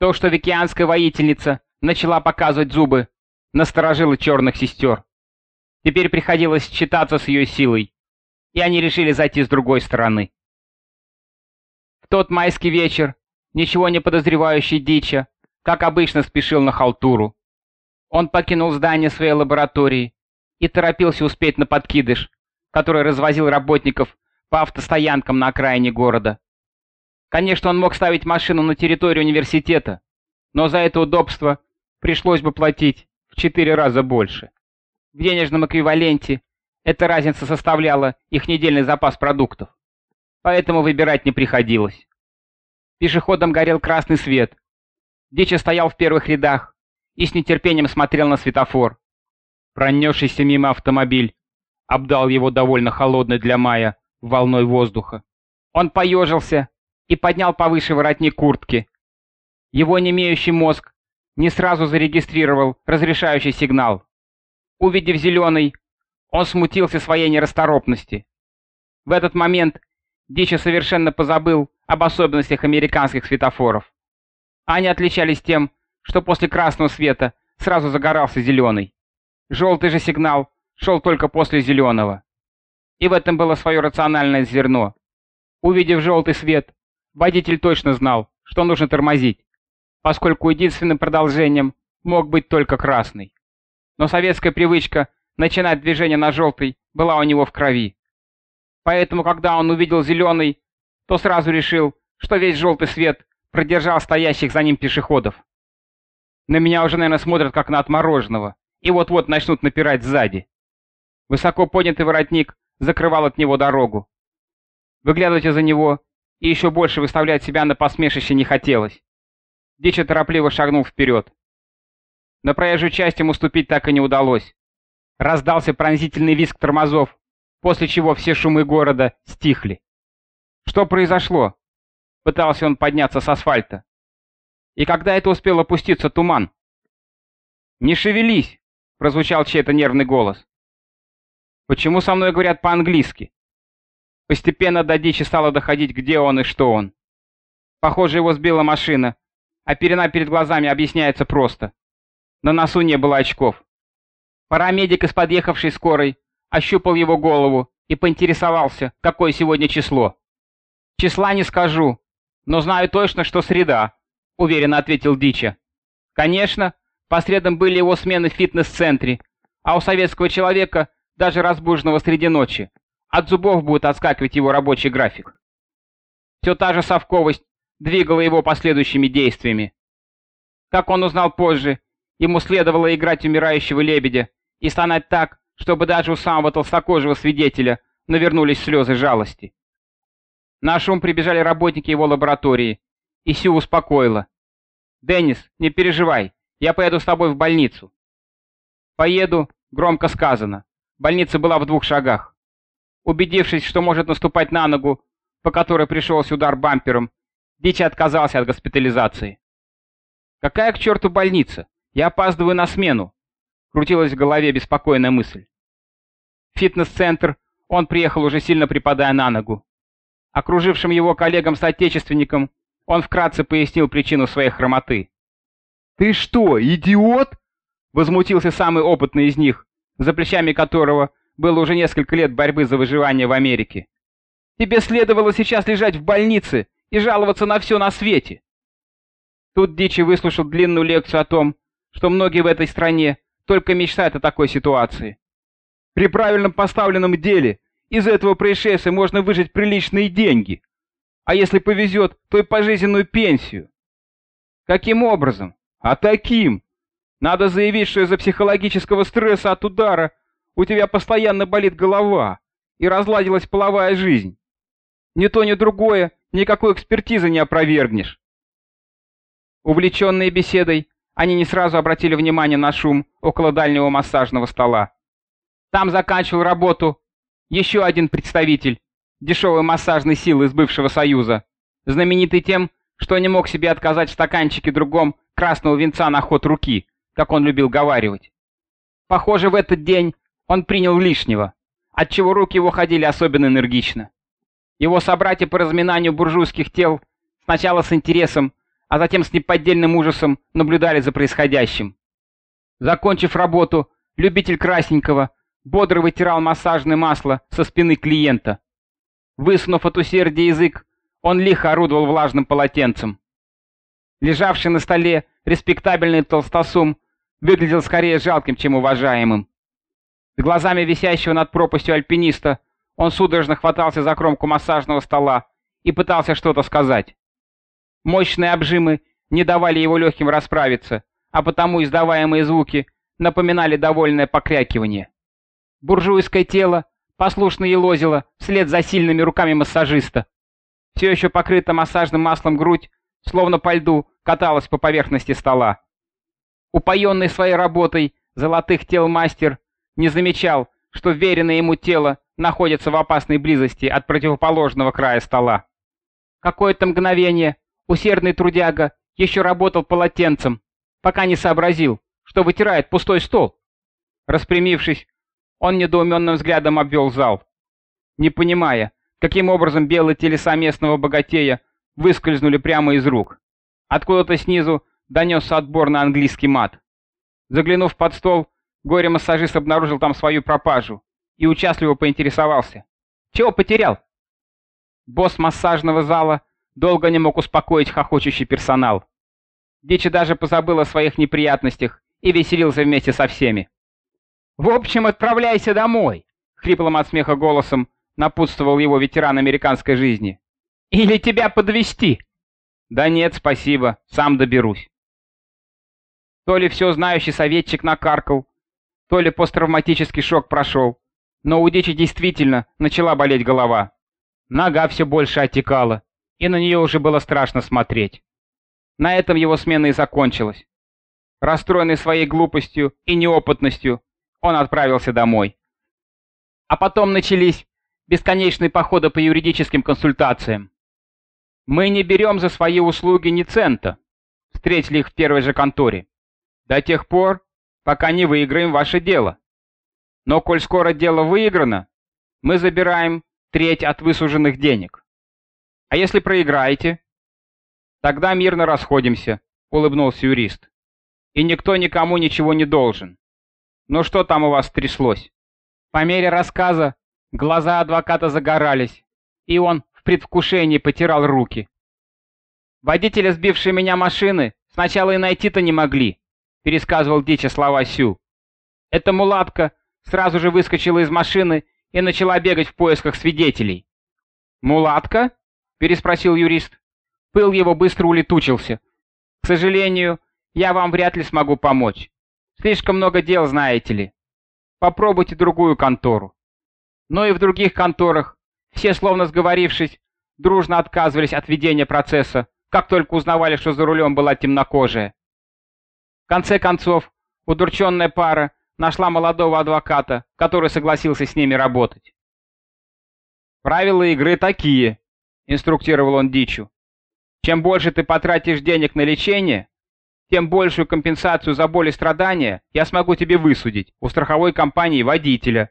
То, что викианская воительница начала показывать зубы, насторожило черных сестер. Теперь приходилось считаться с ее силой, и они решили зайти с другой стороны. В тот майский вечер, ничего не подозревающий Дича, как обычно спешил на халтуру. Он покинул здание своей лаборатории и торопился успеть на подкидыш, который развозил работников по автостоянкам на окраине города. Конечно, он мог ставить машину на территории университета, но за это удобство пришлось бы платить в четыре раза больше. В денежном эквиваленте эта разница составляла их недельный запас продуктов, поэтому выбирать не приходилось. Пешеходом горел красный свет. Дичи стоял в первых рядах и с нетерпением смотрел на светофор. Пронесшийся мимо автомобиль обдал его довольно холодной для мая волной воздуха. Он поежился и поднял повыше воротник куртки. Его немеющий мозг не сразу зарегистрировал разрешающий сигнал. Увидев зеленый, он смутился своей нерасторопности. В этот момент Дича совершенно позабыл об особенностях американских светофоров. Они отличались тем, что после красного света сразу загорался зеленый. Желтый же сигнал шел только после зеленого. И в этом было свое рациональное зерно. Увидев желтый свет, водитель точно знал, что нужно тормозить, поскольку единственным продолжением мог быть только красный. Но советская привычка начинать движение на желтый была у него в крови. Поэтому, когда он увидел зеленый, то сразу решил, что весь желтый свет продержал стоящих за ним пешеходов. На меня уже, наверное, смотрят как на отмороженного, и вот-вот начнут напирать сзади. Высоко поднятый воротник закрывал от него дорогу. Выглядывать из-за него и еще больше выставлять себя на посмешище не хотелось. Дича торопливо шагнул вперед. На проезжую часть ему ступить так и не удалось. Раздался пронзительный визг тормозов, после чего все шумы города стихли. Что произошло? Пытался он подняться с асфальта. И когда это успел опуститься туман? «Не шевелись!» — прозвучал чей-то нервный голос. Почему со мной говорят по-английски? Постепенно до дичи стало доходить, где он и что он. Похоже, его сбила машина, а пелена перед глазами объясняется просто. На носу не было очков. Парамедик из подъехавшей скорой ощупал его голову и поинтересовался, какое сегодня число. «Числа не скажу, но знаю точно, что среда», — уверенно ответил Дича. «Конечно, по средам были его смены в фитнес-центре, а у советского человека даже разбуженного среди ночи. От зубов будет отскакивать его рабочий график. Все та же совковость двигала его последующими действиями. Как он узнал позже, ему следовало играть умирающего лебедя и стонать так, чтобы даже у самого толстокожего свидетеля навернулись слезы жалости. На шум прибежали работники его лаборатории, и Сю успокоила. «Деннис, не переживай, я поеду с тобой в больницу». «Поеду», громко сказано. Больница была в двух шагах. Убедившись, что может наступать на ногу, по которой пришелся удар бампером, Дичи отказался от госпитализации. «Какая к черту больница? Я опаздываю на смену!» Крутилась в голове беспокойная мысль. Фитнес-центр он приехал уже сильно припадая на ногу. Окружившим его коллегам-соотечественникам он вкратце пояснил причину своей хромоты. «Ты что, идиот?» — возмутился самый опытный из них, за плечами которого было уже несколько лет борьбы за выживание в Америке. Тебе следовало сейчас лежать в больнице и жаловаться на все на свете. Тут Дичи выслушал длинную лекцию о том, что многие в этой стране только мечтают о такой ситуации. При правильном поставленном деле из этого происшествия можно выжить приличные деньги, а если повезет, то и пожизненную пенсию. Каким образом? А таким! Надо заявить, что из-за психологического стресса от удара у тебя постоянно болит голова и разладилась половая жизнь. Ни то, ни другое никакой экспертизы не опровергнешь. Увлеченные беседой, они не сразу обратили внимание на шум около дальнего массажного стола. Там заканчивал работу еще один представитель дешевой массажной силы из бывшего Союза, знаменитый тем, что не мог себе отказать в стаканчике другом красного венца на ход руки, как он любил говаривать. Похоже, в этот день он принял лишнего, отчего руки его ходили особенно энергично. Его собратья по разминанию буржуйских тел сначала с интересом, а затем с неподдельным ужасом наблюдали за происходящим. Закончив работу, любитель красненького бодро вытирал массажное масло со спины клиента. Высунув от усердия язык, он лихо орудовал влажным полотенцем. Лежавший на столе респектабельный толстосум выглядел скорее жалким, чем уважаемым. С глазами висящего над пропастью альпиниста он судорожно хватался за кромку массажного стола и пытался что-то сказать. Мощные обжимы не давали его легким расправиться, а потому издаваемые звуки напоминали довольное покрякивание. Буржуйское тело послушно елозило вслед за сильными руками массажиста. Все еще покрыта массажным маслом грудь, словно по льду, каталась по поверхности стола. Упоенный своей работой золотых тел мастер не замечал, что веренное ему тело находится в опасной близости от противоположного края стола. Какое-то мгновение усердный трудяга еще работал полотенцем, пока не сообразил, что вытирает пустой стол. Распрямившись, он недоуменным взглядом обвел зал, не понимая, каким образом белые телеса местного богатея выскользнули прямо из рук. Откуда-то снизу донесся отбор на английский мат. Заглянув под стол, горе-массажист обнаружил там свою пропажу и участливо поинтересовался. «Чего потерял?» Босс массажного зала долго не мог успокоить хохочущий персонал. Дичи даже позабыл о своих неприятностях и веселился вместе со всеми. «В общем, отправляйся домой!» — хриплым от смеха голосом напутствовал его ветеран американской жизни. «Или тебя подвести? «Да нет, спасибо, сам доберусь». То ли все знающий советчик накаркал, то ли посттравматический шок прошел, но у Дичи действительно начала болеть голова. Нога все больше отекала, и на нее уже было страшно смотреть. На этом его смена и закончилась. Расстроенный своей глупостью и неопытностью, он отправился домой. А потом начались бесконечные походы по юридическим консультациям. Мы не берем за свои услуги ни цента, встретили их в первой же конторе, до тех пор, пока не выиграем ваше дело. Но коль скоро дело выиграно, мы забираем треть от высуженных денег. А если проиграете? Тогда мирно расходимся, улыбнулся юрист. И никто никому ничего не должен. Ну что там у вас тряслось? По мере рассказа глаза адвоката загорались, и он предвкушении потирал руки. «Водителя, сбившей меня машины, сначала и найти-то не могли», — пересказывал Дича слова Сю. «Эта мулатка сразу же выскочила из машины и начала бегать в поисках свидетелей». «Мулатка?» — переспросил юрист. Пыл его быстро улетучился. «К сожалению, я вам вряд ли смогу помочь. Слишком много дел, знаете ли. Попробуйте другую контору». Но и в других конторах все, словно сговорившись, дружно отказывались от ведения процесса, как только узнавали, что за рулем была темнокожая. В конце концов, удурченная пара нашла молодого адвоката, который согласился с ними работать. «Правила игры такие», — инструктировал он Дичу. «Чем больше ты потратишь денег на лечение, тем большую компенсацию за боль и страдания я смогу тебе высудить у страховой компании водителя,